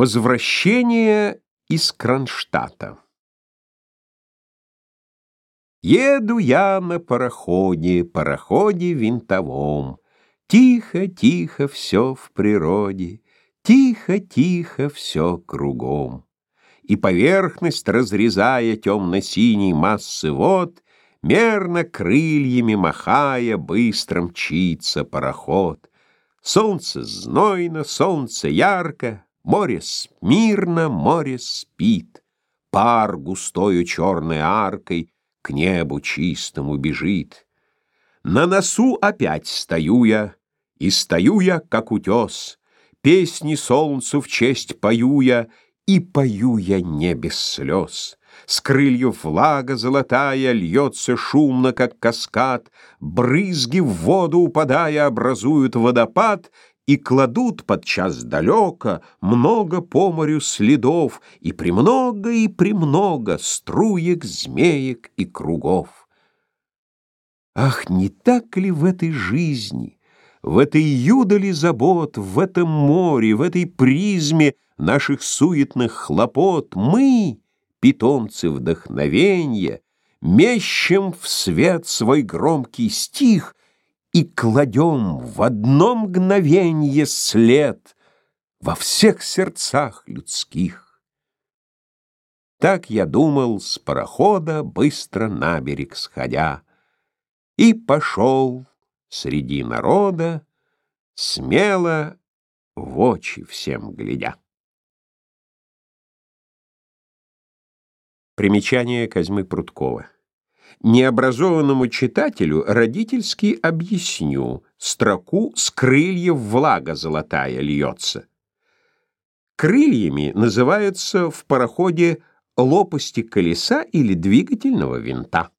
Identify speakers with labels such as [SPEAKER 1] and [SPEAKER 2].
[SPEAKER 1] Возвращение из Кронштадта Еду я на пароходе, пароходе винтовом. Тихо, тихо все в природе, Тихо, тихо все кругом. И поверхность, разрезая темно-синей массы вод, Мерно крыльями махая, быстро мчится пароход. Солнце знойно, солнце ярко, Море смирно, море спит, Пар густою черной аркой К небу чистому бежит. На носу опять стою я, И стою я, как утес, Песни солнцу в честь пою я, И пою я не без слез. С крыльев влага золотая Льется шумно, как каскад, Брызги в воду упадая Образуют водопад — и кладут подчас далеко много по морю следов и премного и премного струек, змеек и кругов. Ах, не так ли в этой жизни, в этой юдали забот, в этом море, в этой призме наших суетных хлопот мы, питомцы вдохновенья, мещем в свет свой громкий стих и кладем в одно мгновенье след во всех сердцах людских. Так я думал с парохода, быстро на берег сходя, и пошел среди народа, смело в очи всем глядя. Примечание Козьмы Пруткова Необразованному читателю родительски объясню строку «С крыльев влага золотая льется». Крыльями называются в пароходе лопасти колеса или двигательного винта.